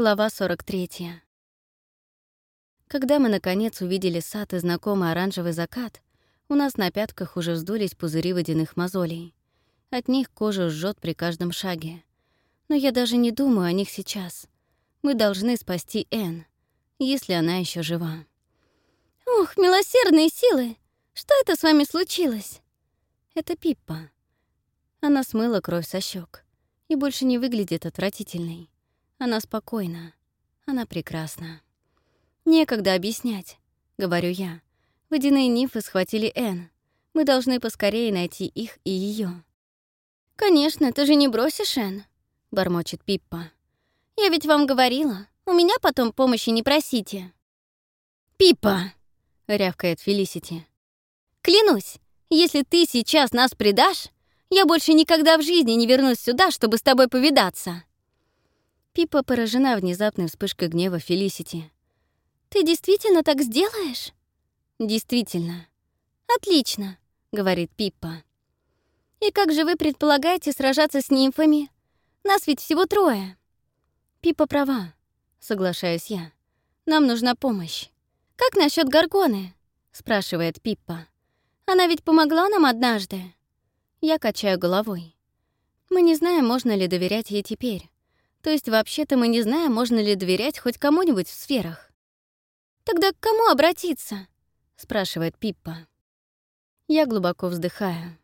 Глава 43. Когда мы, наконец, увидели сад и знакомый оранжевый закат, у нас на пятках уже вздулись пузыри водяных мозолей. От них кожу жжет при каждом шаге. Но я даже не думаю о них сейчас. Мы должны спасти Энн, если она еще жива. «Ох, милосердные силы! Что это с вами случилось?» Это Пиппа. Она смыла кровь со щек и больше не выглядит отвратительной. Она спокойна. Она прекрасна. «Некогда объяснять», — говорю я. «Водяные нимфы схватили Энн. Мы должны поскорее найти их и ее. «Конечно, ты же не бросишь Энн», — бормочет Пиппа. «Я ведь вам говорила, у меня потом помощи не просите». «Пиппа!» — рявкает Фелисити. «Клянусь, если ты сейчас нас предашь, я больше никогда в жизни не вернусь сюда, чтобы с тобой повидаться». Пипа поражена внезапной вспышкой гнева Фелисити. «Ты действительно так сделаешь?» «Действительно». «Отлично», — говорит Пиппа. «И как же вы предполагаете сражаться с нимфами? Нас ведь всего трое». Пипа права, соглашаюсь я. Нам нужна помощь. «Как насчет Гаргоны?» — спрашивает Пиппа. «Она ведь помогла нам однажды». Я качаю головой. Мы не знаем, можно ли доверять ей теперь. То есть вообще-то мы не знаем, можно ли доверять хоть кому-нибудь в сферах. «Тогда к кому обратиться?» — спрашивает Пиппа. Я глубоко вздыхаю.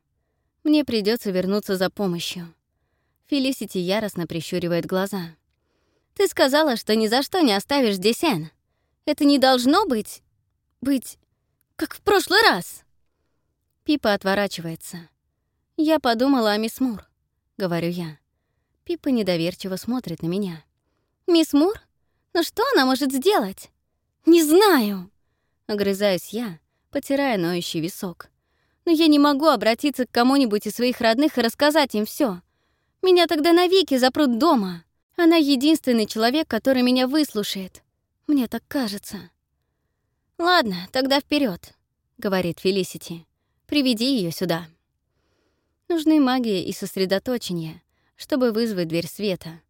Мне придется вернуться за помощью. Фелисити яростно прищуривает глаза. «Ты сказала, что ни за что не оставишь здесь Энн. Это не должно быть... быть... как в прошлый раз!» Пипа отворачивается. «Я подумала о мисс Мур», — говорю я. Пипа недоверчиво смотрит на меня. «Мисс Мур? Ну что она может сделать?» «Не знаю!» Огрызаюсь я, потирая ноющий висок. «Но я не могу обратиться к кому-нибудь из своих родных и рассказать им все. Меня тогда навеки запрут дома. Она единственный человек, который меня выслушает. Мне так кажется». «Ладно, тогда вперед, говорит Фелисити. «Приведи ее сюда». Нужны магия и сосредоточение, чтобы вызвать дверь света,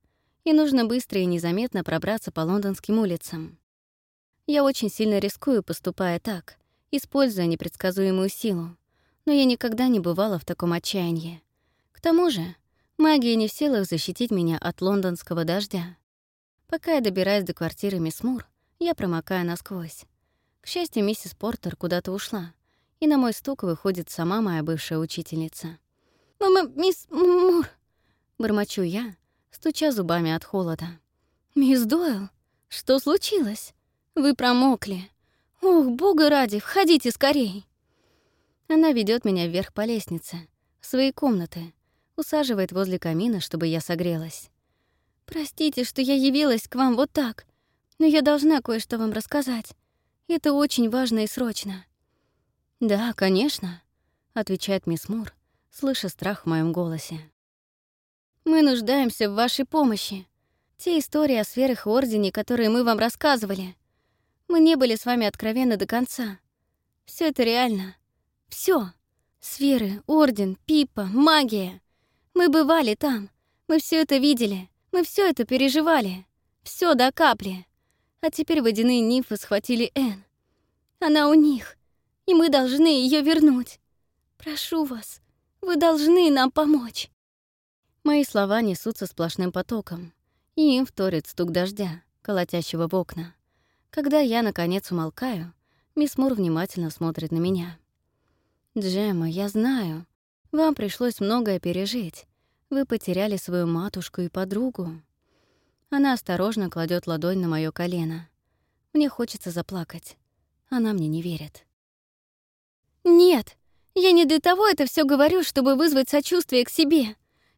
и нужно быстро и незаметно пробраться по лондонским улицам. Я очень сильно рискую, поступая так, используя непредсказуемую силу, но я никогда не бывала в таком отчаянии. К тому же, магия не в силах защитить меня от лондонского дождя. Пока я добираюсь до квартиры мисс Мур, я промокаю насквозь. К счастью, миссис Портер куда-то ушла, и на мой стук выходит сама моя бывшая учительница. «Мама, мисс Мур...» Бормочу я, стуча зубами от холода. «Мисс Дойл, что случилось? Вы промокли. Ох, бога ради, входите скорей!» Она ведет меня вверх по лестнице, в свои комнаты, усаживает возле камина, чтобы я согрелась. «Простите, что я явилась к вам вот так, но я должна кое-что вам рассказать. Это очень важно и срочно». «Да, конечно», — отвечает мисс Мур, слыша страх в моем голосе. Мы нуждаемся в вашей помощи. Те истории о сферах и Ордене, которые мы вам рассказывали. Мы не были с вами откровенны до конца. Все это реально. Все. Сферы, Орден, Пипа, магия. Мы бывали там. Мы все это видели. Мы все это переживали. Все до капли. А теперь водяные нимфы схватили Энн. Она у них. И мы должны ее вернуть. Прошу вас, вы должны нам помочь. Мои слова несутся сплошным потоком, и им вторит стук дождя, колотящего в окна. Когда я, наконец, умолкаю, мисс Мур внимательно смотрит на меня. «Джемма, я знаю. Вам пришлось многое пережить. Вы потеряли свою матушку и подругу». Она осторожно кладет ладонь на моё колено. Мне хочется заплакать. Она мне не верит. «Нет, я не для того это все говорю, чтобы вызвать сочувствие к себе.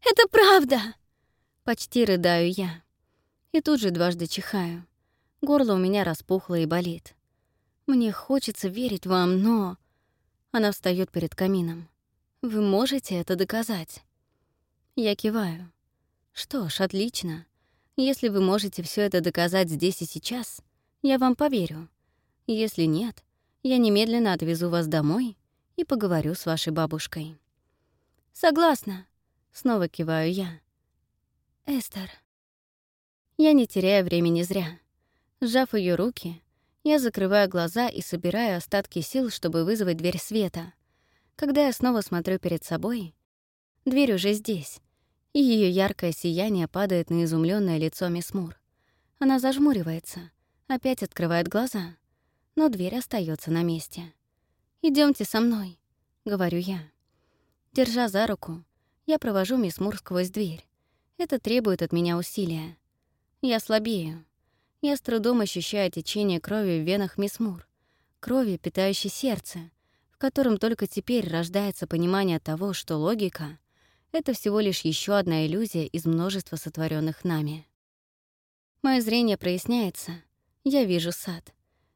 Это правда!» Почти рыдаю я. И тут же дважды чихаю. Горло у меня распухло и болит. Мне хочется верить вам, но... Она встает перед камином. Вы можете это доказать? Я киваю. Что ж, отлично. Если вы можете все это доказать здесь и сейчас, я вам поверю. Если нет, я немедленно отвезу вас домой и поговорю с вашей бабушкой. Согласна, Снова киваю я. Эстер. Я не теряю времени зря. Сжав ее руки, я закрываю глаза и собираю остатки сил, чтобы вызвать дверь света. Когда я снова смотрю перед собой, дверь уже здесь, и ее яркое сияние падает на изумленное лицо мисс Мур. Она зажмуривается, опять открывает глаза, но дверь остается на месте. Идемте со мной», — говорю я. Держа за руку, я провожу мисс Мур сквозь дверь. Это требует от меня усилия. Я слабею. Я с трудом ощущаю течение крови в венах мисс Мур, крови, питающей сердце, в котором только теперь рождается понимание того, что логика — это всего лишь еще одна иллюзия из множества сотворенных нами. Мое зрение проясняется. Я вижу сад.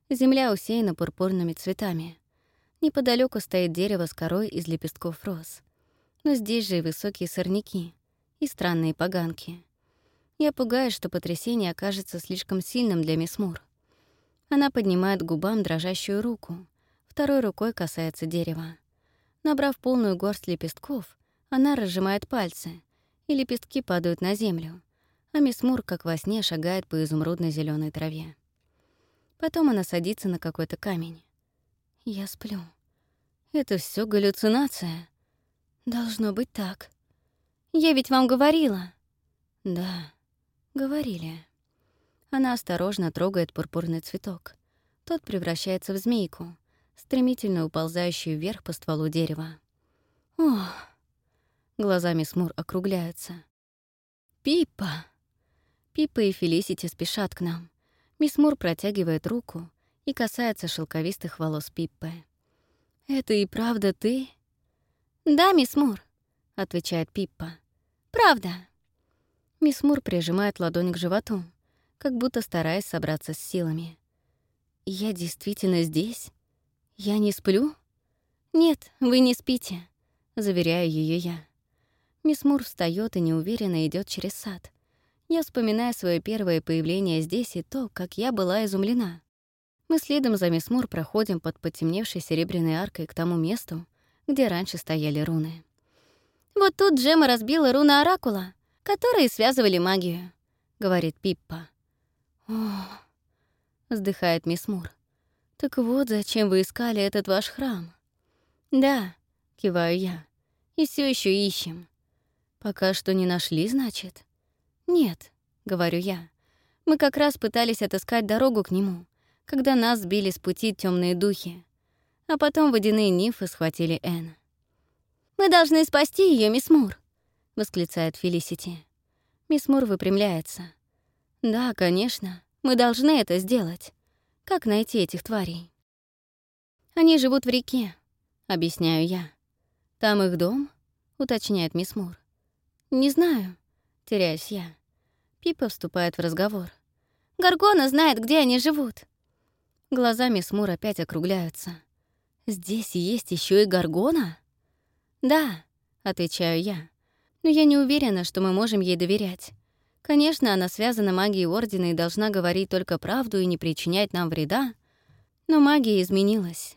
Земля усеяна пурпурными цветами. Неподалеку стоит дерево с корой из лепестков роз. Но здесь же и высокие сорняки, и странные поганки. Я пугаюсь, что потрясение окажется слишком сильным для мисс Мур. Она поднимает губам дрожащую руку, второй рукой касается дерева. Набрав полную горсть лепестков, она разжимает пальцы, и лепестки падают на землю, а мисс Мур, как во сне, шагает по изумрудно зеленой траве. Потом она садится на какой-то камень. Я сплю. Это все галлюцинация. Должно быть так. Я ведь вам говорила. Да, говорили. Она осторожно трогает пурпурный цветок. Тот превращается в змейку, стремительно уползающую вверх по стволу дерева. Ох! Глазами Смур округляются. «Пиппа!» Пиппа и Фелисити спешат к нам. Мисс Мур протягивает руку и касается шелковистых волос Пиппы. «Это и правда ты?» «Да, мисс Мур», — отвечает Пиппа. «Правда». Мисс Мур прижимает ладонь к животу, как будто стараясь собраться с силами. «Я действительно здесь? Я не сплю?» «Нет, вы не спите», — заверяю ее я. Мисс Мур встает и неуверенно идет через сад. Я вспоминаю свое первое появление здесь и то, как я была изумлена. Мы следом за мисс Мур проходим под потемневшей серебряной аркой к тому месту, где раньше стояли руны. «Вот тут Джема разбила руны Оракула, которые связывали магию», — говорит Пиппа. «Ох», — вздыхает мисс Мур. «Так вот, зачем вы искали этот ваш храм?» «Да», — киваю я, — «и все еще ищем». «Пока что не нашли, значит?» «Нет», — говорю я. «Мы как раз пытались отыскать дорогу к нему, когда нас сбили с пути темные духи. А потом водяные нимфы схватили Энн. «Мы должны спасти ее, мисс Мур», — восклицает Фелисити. Мисс Мур выпрямляется. «Да, конечно, мы должны это сделать. Как найти этих тварей?» «Они живут в реке», — объясняю я. «Там их дом?» — уточняет мисс Мур. «Не знаю», — теряюсь я. Пипа вступает в разговор. «Гаргона знает, где они живут». Глаза мисс Мур опять округляются. «Здесь есть еще и Гаргона?» «Да», — отвечаю я. «Но я не уверена, что мы можем ей доверять. Конечно, она связана магией Ордена и должна говорить только правду и не причинять нам вреда, но магия изменилась».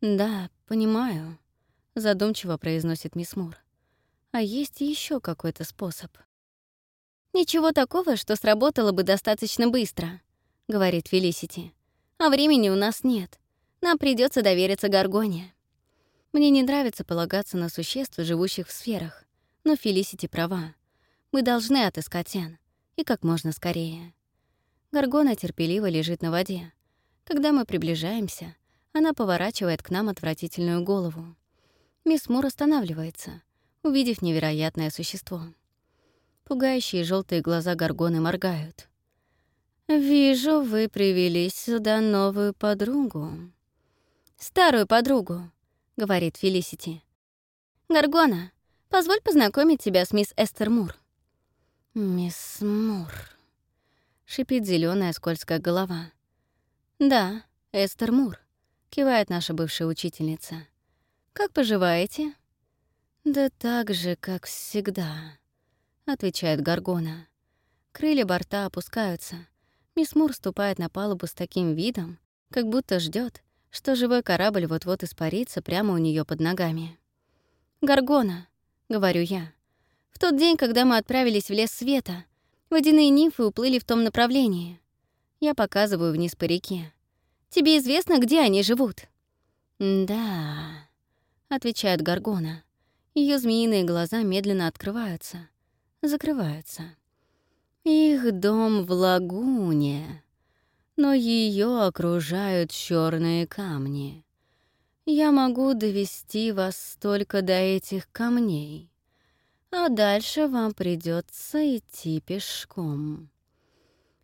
«Да, понимаю», — задумчиво произносит мисс Мур. «А есть еще какой-то способ?» «Ничего такого, что сработало бы достаточно быстро», — говорит Фелисити. А времени у нас нет. Нам придется довериться Гаргоне. Мне не нравится полагаться на существ, живущих в сферах. Но Фелисити права. Мы должны отыскать Эн. И как можно скорее. Гаргона терпеливо лежит на воде. Когда мы приближаемся, она поворачивает к нам отвратительную голову. Мисс Мур останавливается, увидев невероятное существо. Пугающие желтые глаза Гаргоны моргают. «Вижу, вы привели сюда новую подругу». «Старую подругу», — говорит Фелисити. «Гаргона, позволь познакомить тебя с мисс Эстер Мур». «Мисс Мур», — шипит зеленая скользкая голова. «Да, Эстер Мур», — кивает наша бывшая учительница. «Как поживаете?» «Да так же, как всегда», — отвечает Гаргона. Крылья борта опускаются, Мисс Мур ступает на палубу с таким видом, как будто ждет, что живой корабль вот-вот испарится прямо у нее под ногами. «Гаргона», — говорю я, — «в тот день, когда мы отправились в лес света, Водяные нимфы уплыли в том направлении. Я показываю вниз по реке. Тебе известно, где они живут?» «Да», — отвечает Гаргона. Ее змеиные глаза медленно открываются, закрываются. «Их дом в лагуне, но ее окружают черные камни. Я могу довести вас только до этих камней, а дальше вам придется идти пешком».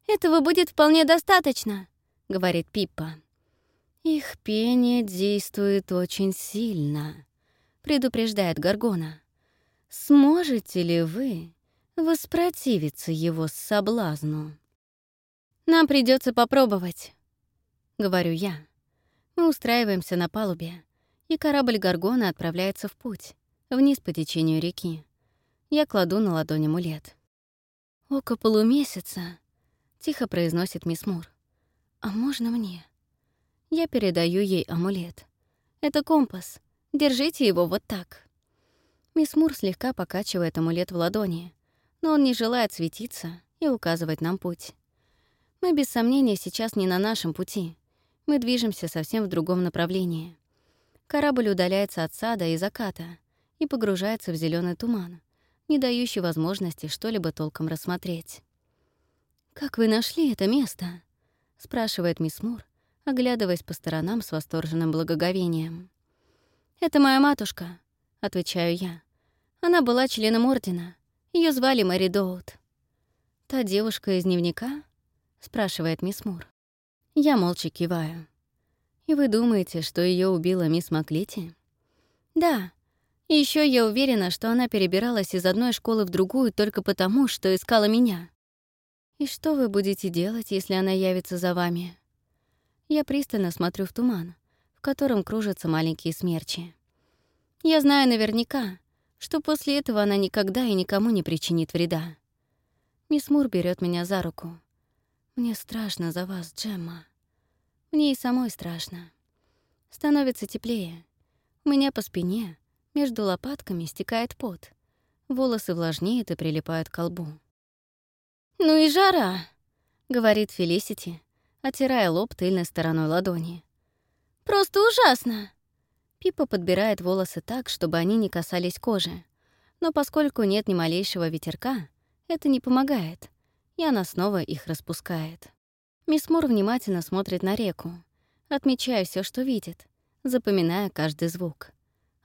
«Этого будет вполне достаточно», — говорит Пиппа. «Их пение действует очень сильно», — предупреждает Гаргона. «Сможете ли вы воспротивиться его соблазну?» «Нам придется попробовать», — говорю я. Мы устраиваемся на палубе, и корабль Гаргона отправляется в путь, вниз по течению реки. Я кладу на ладонь амулет. «Око полумесяца», — тихо произносит мисс Мур. «А можно мне?» Я передаю ей амулет. «Это компас. Держите его вот так». Мисс Мур слегка покачивает амулет в ладони, но он не желает светиться и указывать нам путь. Мы без сомнения сейчас не на нашем пути. Мы движемся совсем в другом направлении. Корабль удаляется от сада и заката и погружается в зеленый туман, не дающий возможности что-либо толком рассмотреть. «Как вы нашли это место?» — спрашивает мисс Мур, оглядываясь по сторонам с восторженным благоговением. «Это моя матушка», — отвечаю я. «Она была членом Ордена. Ее звали Мэри Доут». «Та девушка из дневника?» — спрашивает мисс Мур. Я молча киваю. «И вы думаете, что ее убила мисс Маклити?» «Да. И еще я уверена, что она перебиралась из одной школы в другую только потому, что искала меня». «И что вы будете делать, если она явится за вами?» Я пристально смотрю в туман, в котором кружатся маленькие смерчи. Я знаю наверняка, что после этого она никогда и никому не причинит вреда. Мисс Мур берет меня за руку. Мне страшно за вас, Джемма. Мне и самой страшно. Становится теплее. У меня по спине, между лопатками, стекает пот. Волосы влажнеют и прилипают к колбу. «Ну и жара!» — говорит Фелисити, оттирая лоб тыльной стороной ладони. «Просто ужасно!» Пипа подбирает волосы так, чтобы они не касались кожи. Но поскольку нет ни малейшего ветерка, это не помогает, и она снова их распускает. Мисс Мур внимательно смотрит на реку, отмечая все, что видит, запоминая каждый звук.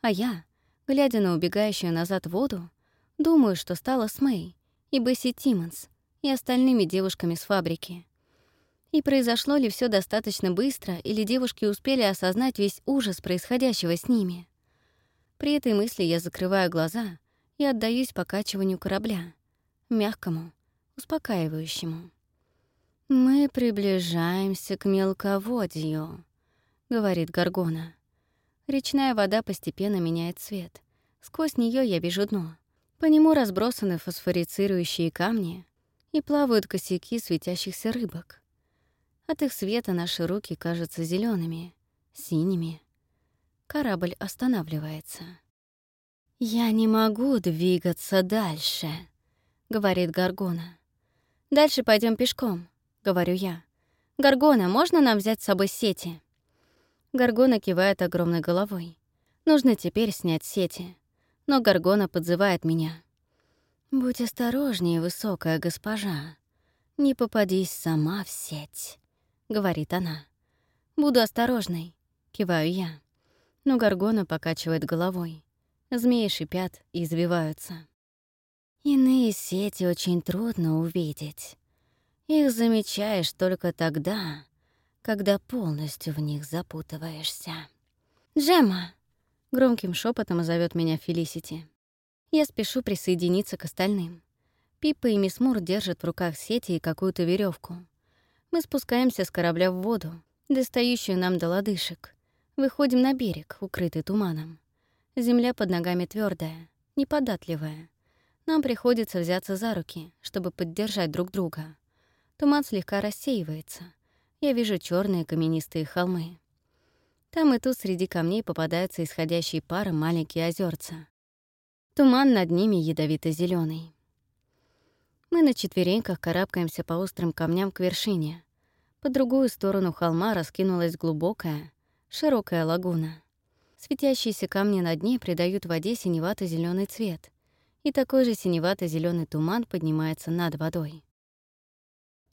А я, глядя на убегающую назад воду, думаю, что стало с Мэй и Бесси Тиммонс и остальными девушками с фабрики. И произошло ли все достаточно быстро, или девушки успели осознать весь ужас происходящего с ними? При этой мысли я закрываю глаза и отдаюсь покачиванию корабля, мягкому, успокаивающему. «Мы приближаемся к мелководью», — говорит Гаргона. Речная вода постепенно меняет цвет. Сквозь нее я вижу дно. По нему разбросаны фосфорицирующие камни и плавают косяки светящихся рыбок. От их света наши руки кажутся зелеными, синими. Корабль останавливается. «Я не могу двигаться дальше», — говорит Гаргона. «Дальше пойдем пешком», — говорю я. «Гаргона, можно нам взять с собой сети?» Гаргона кивает огромной головой. Нужно теперь снять сети. Но Гаргона подзывает меня. «Будь осторожнее, высокая госпожа. Не попадись сама в сеть». — говорит она. «Буду осторожной», — киваю я. Но Гаргона покачивает головой. Змеи шипят и извиваются. Иные сети очень трудно увидеть. Их замечаешь только тогда, когда полностью в них запутываешься. «Джемма!» — громким шепотом зовет меня Фелисити. Я спешу присоединиться к остальным. Пиппа и мисс Мур держат в руках сети и какую-то веревку. Мы спускаемся с корабля в воду, достающую нам до лодыжек. Выходим на берег, укрытый туманом. Земля под ногами твердая, неподатливая. Нам приходится взяться за руки, чтобы поддержать друг друга. Туман слегка рассеивается. Я вижу черные каменистые холмы. Там и тут среди камней попадаются исходящие паром маленькие озерца. Туман над ними ядовито зеленый. Мы на четвереньках карабкаемся по острым камням к вершине. По другую сторону холма раскинулась глубокая, широкая лагуна. Светящиеся камни на дне придают воде синевато зеленый цвет, и такой же синевато зеленый туман поднимается над водой.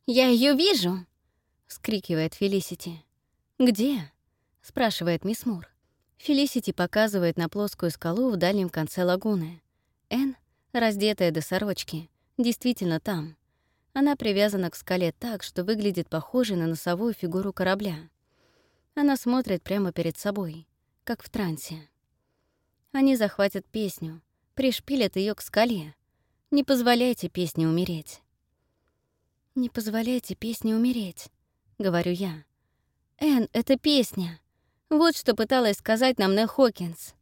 «Я ее вижу!» — скрикивает Фелисити. «Где?» — спрашивает мисс Мур. Фелисити показывает на плоскую скалу в дальнем конце лагуны. Энн, раздетая до сорочки, действительно там. Она привязана к скале так, что выглядит похожей на носовую фигуру корабля. Она смотрит прямо перед собой, как в трансе. Они захватят песню, пришпилят ее к скале. Не позволяйте песне умереть. «Не позволяйте песне умереть», — говорю я. «Эн, это песня. Вот что пыталась сказать нам Нэ Хокинс».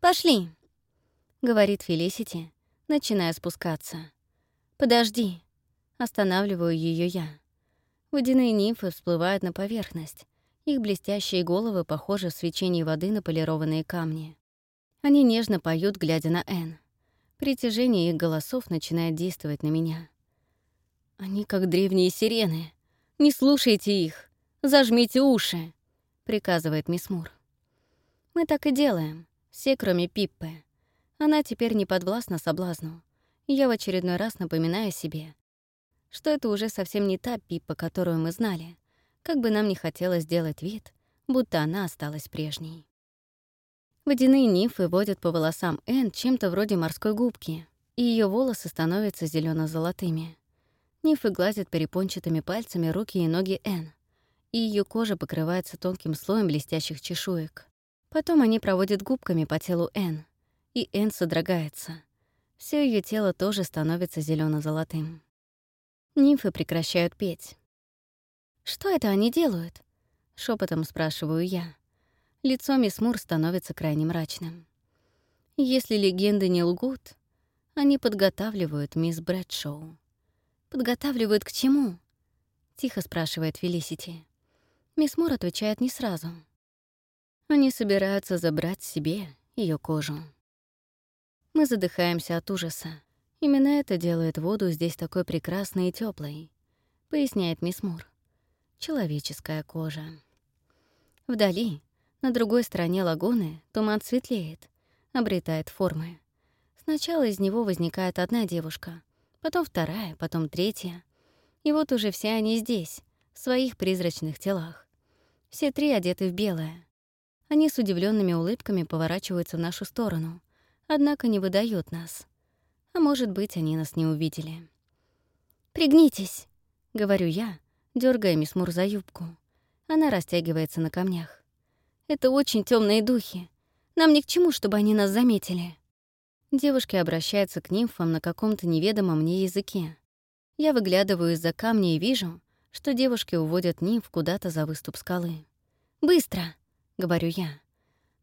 «Пошли», — говорит Фелисити, начиная спускаться. «Подожди», — останавливаю ее я. Водяные нимфы всплывают на поверхность. Их блестящие головы похожи в свечении воды на полированные камни. Они нежно поют, глядя на Энн. Притяжение их голосов начинает действовать на меня. Они как древние сирены. Не слушайте их. Зажмите уши, приказывает мисс Мур. Мы так и делаем, все, кроме Пиппы. Она теперь не подвластна соблазну. я в очередной раз напоминаю себе, что это уже совсем не та Пиппа, которую мы знали, как бы нам не хотелось сделать вид, будто она осталась прежней. Водяные нимфы водят по волосам Энн чем-то вроде морской губки, и ее волосы становятся зелено золотыми Нимфы гладят перепончатыми пальцами руки и ноги Энн, и ее кожа покрывается тонким слоем блестящих чешуек. Потом они проводят губками по телу Энн, и Энн содрогается. Все ее тело тоже становится зелено золотым Нимфы прекращают петь. «Что это они делают?» — шепотом спрашиваю я. Лицо мисс Мур становится крайне мрачным. Если легенды не лгут, они подготавливают мисс Брэдшоу. «Подготавливают к чему?» — тихо спрашивает Фелисити. Мисс Мур отвечает не сразу. Они собираются забрать себе ее кожу. Мы задыхаемся от ужаса. Именно это делает воду здесь такой прекрасной и теплой, поясняет мисс Мур. Человеческая кожа. Вдали на другой стороне лагуны туман светлеет, обретает формы. Сначала из него возникает одна девушка, потом вторая, потом третья. И вот уже все они здесь, в своих призрачных телах. Все три одеты в белое. Они с удивленными улыбками поворачиваются в нашу сторону, однако не выдают нас. А может быть, они нас не увидели. «Пригнитесь», — говорю я, дергая мисс Мур за юбку. Она растягивается на камнях. Это очень темные духи. Нам ни к чему, чтобы они нас заметили». Девушки обращаются к нимфам на каком-то неведомом мне языке. Я выглядываю из-за камня и вижу, что девушки уводят нимф куда-то за выступ скалы. «Быстро!» — говорю я.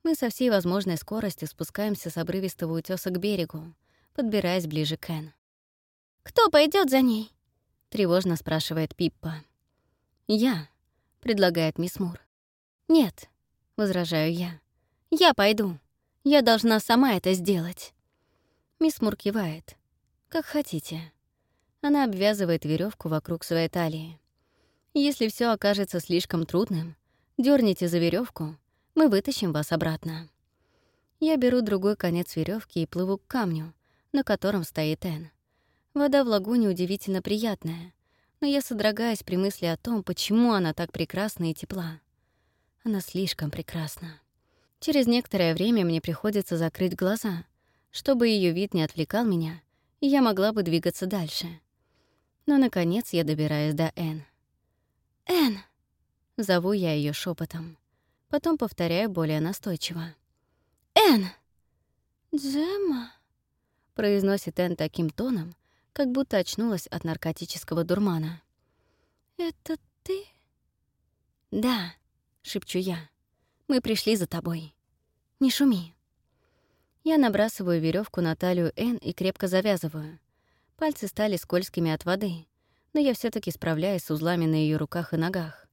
Мы со всей возможной скоростью спускаемся с обрывистого утёса к берегу, подбираясь ближе к Эн. «Кто пойдет за ней?» — тревожно спрашивает Пиппа. «Я», — предлагает мисс Мур. «Нет, возражаю я. «Я пойду. Я должна сама это сделать». Мисс Мур кивает. «Как хотите». Она обвязывает веревку вокруг своей талии. «Если все окажется слишком трудным, дерните за веревку, мы вытащим вас обратно». Я беру другой конец веревки и плыву к камню, на котором стоит Эн. Вода в лагуне удивительно приятная, но я содрогаюсь при мысли о том, почему она так прекрасна и тепла. Она слишком прекрасна. Через некоторое время мне приходится закрыть глаза, чтобы ее вид не отвлекал меня, и я могла бы двигаться дальше. Но, наконец, я добираюсь до Н. «Эн!» — зову я ее шепотом. Потом повторяю более настойчиво. «Эн!» «Джемма!» — произносит Эн таким тоном, как будто очнулась от наркотического дурмана. «Это ты?» «Да», — шепчу я. «Мы пришли за тобой. Не шуми». Я набрасываю веревку на талию Н и крепко завязываю. Пальцы стали скользкими от воды, но я все таки справляюсь с узлами на ее руках и ногах.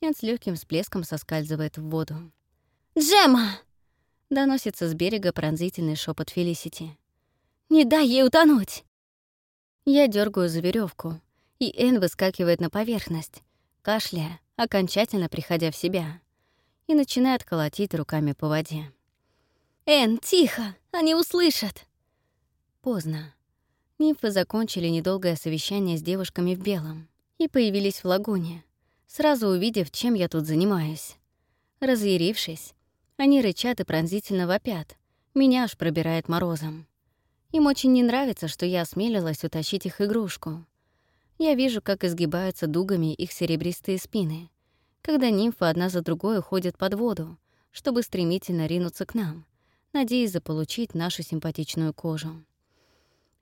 Эн с легким всплеском соскальзывает в воду. «Джема!» — доносится с берега пронзительный шепот Фелисити. «Не дай ей утонуть!» Я дергаю за веревку, и Эн выскакивает на поверхность, кашляя, окончательно приходя в себя, и начинает колотить руками по воде. «Эн, тихо! Они услышат!» Поздно. Нимфы закончили недолгое совещание с девушками в белом и появились в лагуне, сразу увидев, чем я тут занимаюсь. Разъярившись, они рычат и пронзительно вопят. Меня аж пробирает морозом. Им очень не нравится, что я осмелилась утащить их игрушку. Я вижу, как изгибаются дугами их серебристые спины, когда нимфы одна за другой уходят под воду, чтобы стремительно ринуться к нам, надеясь заполучить нашу симпатичную кожу.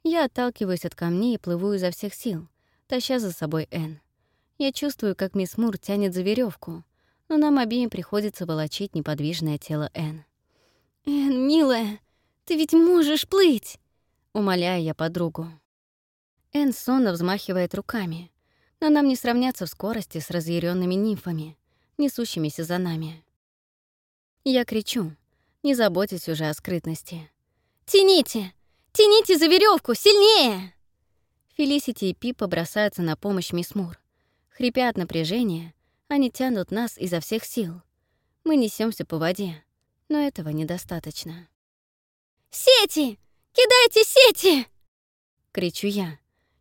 Я отталкиваюсь от камней и плыву изо всех сил, таща за собой Энн. Я чувствую, как мисс Мур тянет за веревку, но нам обеим приходится волочить неподвижное тело Энн. «Энн, милая, ты ведь можешь плыть!» — умоляю я подругу. Энн сонно взмахивает руками, но нам не сравняться в скорости с разъяренными нимфами, несущимися за нами. Я кричу, не заботясь уже о скрытности. «Тяните! Тяните за веревку Сильнее!» Фелисити и Пипа бросаются на помощь мисс Мур. Хрипя от напряжения, они тянут нас изо всех сил. Мы несемся по воде, но этого недостаточно. «Сети! Кидайте сети!» — кричу я,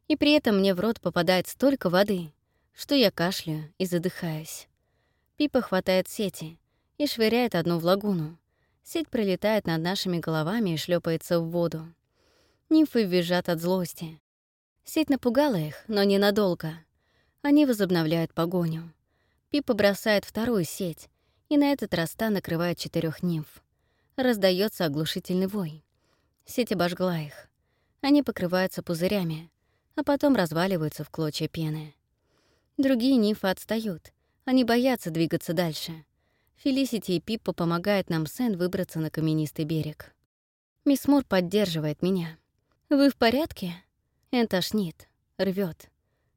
и при этом мне в рот попадает столько воды, что я кашляю и задыхаюсь. Пипа хватает сети и швыряет одну в лагуну. Сеть пролетает над нашими головами и шлепается в воду. Нимфы визжат от злости. Сеть напугала их, но ненадолго. Они возобновляют погоню. Пипа бросает вторую сеть, и на этот раз та накрывает четырех нимф. Раздается оглушительный вой. Сеть обожгла их. Они покрываются пузырями, а потом разваливаются в клочья пены. Другие нимфы отстают. Они боятся двигаться дальше. Фелисити и Пиппа помогают нам с Энн выбраться на каменистый берег. Мисс Мур поддерживает меня. «Вы в порядке?» Энн тошнит, рвет.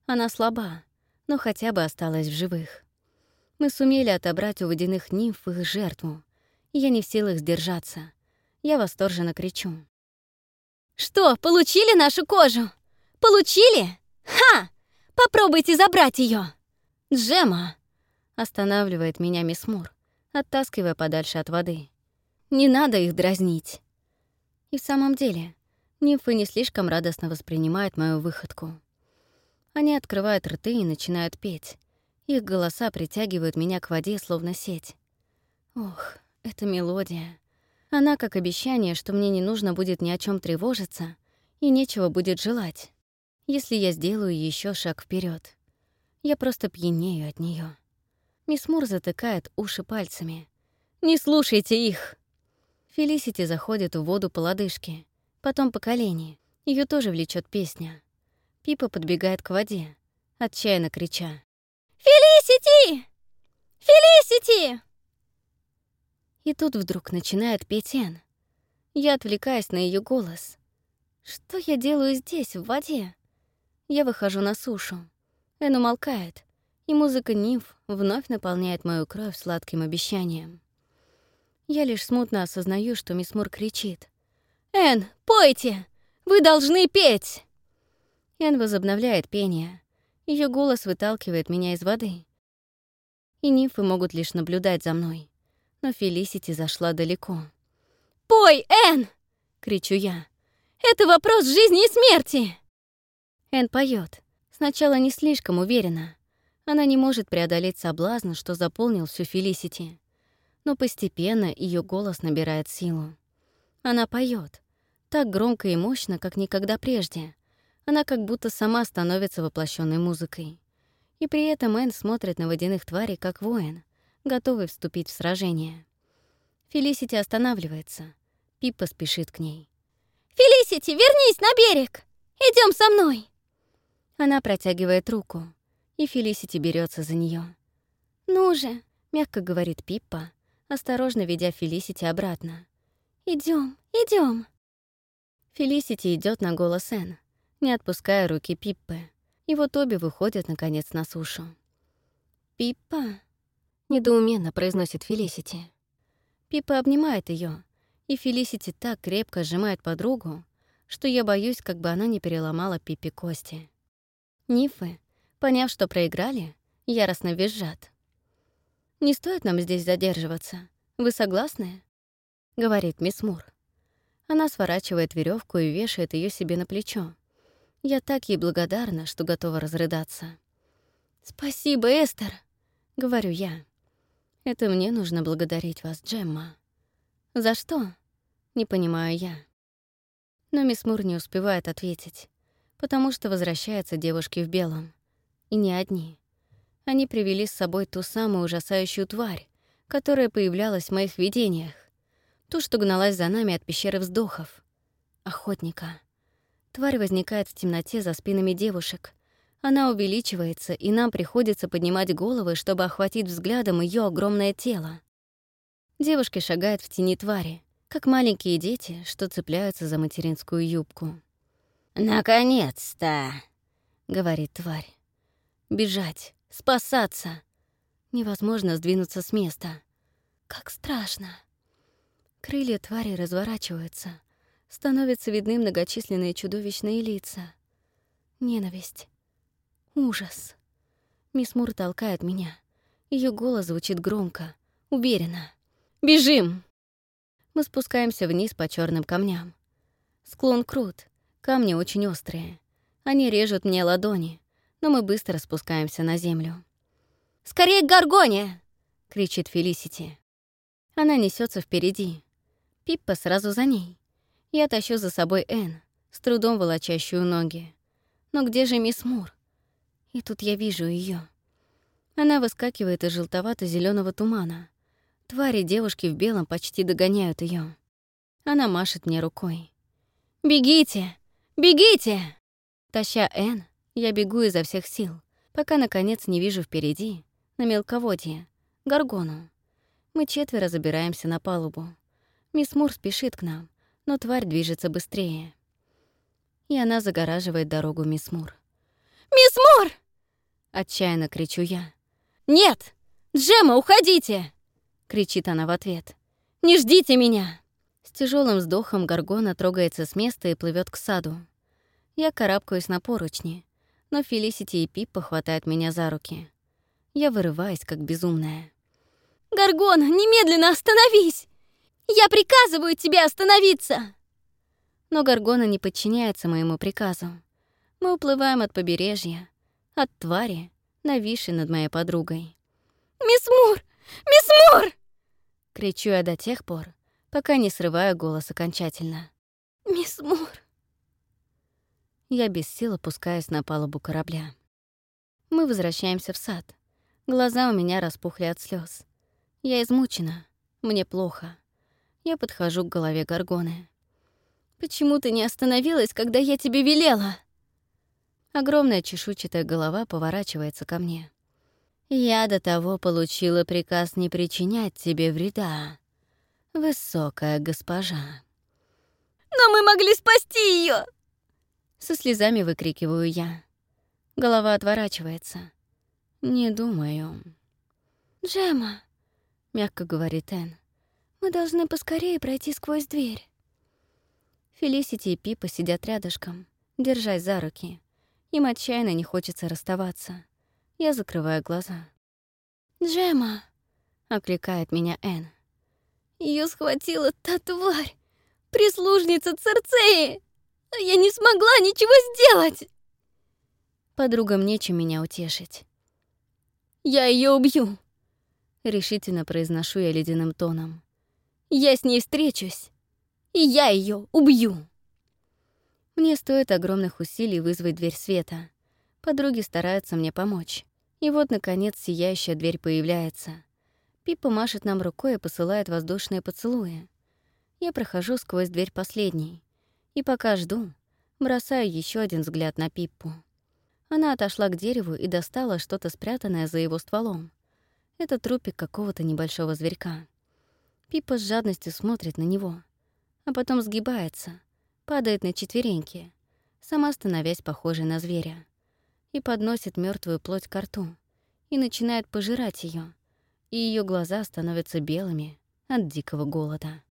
Она слаба, но хотя бы осталась в живых. Мы сумели отобрать у водяных нимф их жертву. Я не в силах сдержаться. Я восторженно кричу. «Что, получили нашу кожу? Получили? Ха! Попробуйте забрать ее. «Джема!» — останавливает меня мисс Мур, оттаскивая подальше от воды. «Не надо их дразнить». И в самом деле, нимфы не слишком радостно воспринимают мою выходку. Они открывают рты и начинают петь, их голоса притягивают меня к воде, словно сеть. Ох, эта мелодия. Она как обещание, что мне не нужно будет ни о чем тревожиться и нечего будет желать, если я сделаю еще шаг вперед. Я просто пьянею от нее. Мисс Мур затыкает уши пальцами. «Не слушайте их!» Фелисити заходит в воду по лодыжке, потом по колени. Ее тоже влечет песня. Пипа подбегает к воде, отчаянно крича. «Фелисити! Фелисити!» И тут вдруг начинает петь Эн. Я отвлекаюсь на ее голос. Что я делаю здесь, в воде? Я выхожу на сушу. Эн умолкает, и музыка нимф вновь наполняет мою кровь сладким обещанием. Я лишь смутно осознаю, что мисс Мур кричит. «Эн, пойте! Вы должны петь!» Эн возобновляет пение, ее голос выталкивает меня из воды. И нимфы могут лишь наблюдать за мной. Но Фелисити зашла далеко. «Пой, Энн!» — кричу я. «Это вопрос жизни и смерти!» Энн поет. Сначала не слишком уверенно. Она не может преодолеть соблазн, что заполнил всю Фелисити. Но постепенно ее голос набирает силу. Она поет так громко и мощно, как никогда прежде, она как будто сама становится воплощенной музыкой. И при этом Энн смотрит на водяных тварей как воин, готовый вступить в сражение. Фелисити останавливается. Пиппа спешит к ней. «Фелисити, вернись на берег! Идем со мной!» Она протягивает руку, и Фелисити берется за нее. «Ну же!» — мягко говорит Пиппа, осторожно ведя Фелисити обратно. Идем, идем. Фелисити идет на голос Энн, не отпуская руки Пиппы. И вот обе выходят, наконец, на сушу. «Пиппа?» — недоуменно произносит Фелисити. Пиппа обнимает ее, и Фелисити так крепко сжимает подругу, что я боюсь, как бы она не переломала Пиппи кости. Нифы, поняв, что проиграли, яростно визжат. «Не стоит нам здесь задерживаться. Вы согласны?» — говорит мисс Мур. Она сворачивает веревку и вешает ее себе на плечо. Я так ей благодарна, что готова разрыдаться. «Спасибо, Эстер!» — говорю я. «Это мне нужно благодарить вас, Джемма». «За что?» — не понимаю я. Но мисс Мур не успевает ответить, потому что возвращаются девушки в белом. И не одни. Они привели с собой ту самую ужасающую тварь, которая появлялась в моих видениях. Ту, что гналась за нами от пещеры вздохов. Охотника. Тварь возникает в темноте за спинами девушек. Она увеличивается, и нам приходится поднимать головы, чтобы охватить взглядом ее огромное тело. Девушки шагают в тени твари, как маленькие дети, что цепляются за материнскую юбку. «Наконец-то!» — говорит тварь. «Бежать! Спасаться!» Невозможно сдвинуться с места. Как страшно! Крылья твари разворачиваются. Становятся видны многочисленные чудовищные лица. Ненависть. Ужас. Мисс Мур толкает меня. Ее голос звучит громко, уверенно. «Бежим!» Мы спускаемся вниз по черным камням. Склон крут, камни очень острые. Они режут мне ладони, но мы быстро спускаемся на землю. «Скорее к Гаргоне!» — кричит Фелисити. Она несется впереди. Пиппа сразу за ней. Я тащу за собой Энн, с трудом волочащую ноги. Но где же мисс Мур? И тут я вижу ее. Она выскакивает из желтовато зеленого тумана. Твари девушки в белом почти догоняют ее. Она машет мне рукой. «Бегите! Бегите!» Таща Энн, я бегу изо всех сил, пока, наконец, не вижу впереди, на мелководье, горгону. Мы четверо забираемся на палубу. Мисс Мур спешит к нам, но тварь движется быстрее. И она загораживает дорогу мисс Мур. «Мисс Мур!» — отчаянно кричу я. «Нет! Джема, уходите!» — кричит она в ответ. «Не ждите меня!» С тяжелым вздохом Гаргона трогается с места и плывет к саду. Я карабкаюсь на поручни, но Фелисити и Пиппа хватают меня за руки. Я вырываюсь, как безумная. «Гаргона, немедленно остановись! Я приказываю тебе остановиться!» Но Гаргона не подчиняется моему приказу. Мы уплываем от побережья, от твари, нависшей над моей подругой. «Мисс Мур! Мисс Мур!» Кричу я до тех пор, пока не срываю голос окончательно. «Мисс Мур!» Я без сил опускаюсь на палубу корабля. Мы возвращаемся в сад. Глаза у меня распухли от слез. Я измучена, мне плохо. Я подхожу к голове Гаргоны. «Почему ты не остановилась, когда я тебе велела?» Огромная чешуйчатая голова поворачивается ко мне. «Я до того получила приказ не причинять тебе вреда, высокая госпожа». «Но мы могли спасти ее! Со слезами выкрикиваю я. Голова отворачивается. «Не думаю». «Джема», — мягко говорит Энн, — «мы должны поскорее пройти сквозь дверь». Фелисити и Пипа сидят рядышком, держась за руки. Им отчаянно не хочется расставаться. Я закрываю глаза. «Джема!» — окликает меня Энн. Ее схватила та тварь! Прислужница Церцеи! Я не смогла ничего сделать!» Подругам нечем меня утешить. «Я ее убью!» — решительно произношу я ледяным тоном. «Я с ней встречусь, и я ее убью!» Мне стоит огромных усилий вызвать дверь света. Подруги стараются мне помочь. И вот, наконец, сияющая дверь появляется. Пипа машет нам рукой и посылает воздушные поцелуи. Я прохожу сквозь дверь последней. И пока жду, бросаю еще один взгляд на Пиппу. Она отошла к дереву и достала что-то спрятанное за его стволом. Это трупик какого-то небольшого зверька. Пиппа с жадностью смотрит на него, а потом сгибается, падает на четвереньки, сама становясь похожей на зверя, и подносит мертвую плоть к рту, и начинает пожирать ее, и ее глаза становятся белыми от дикого голода.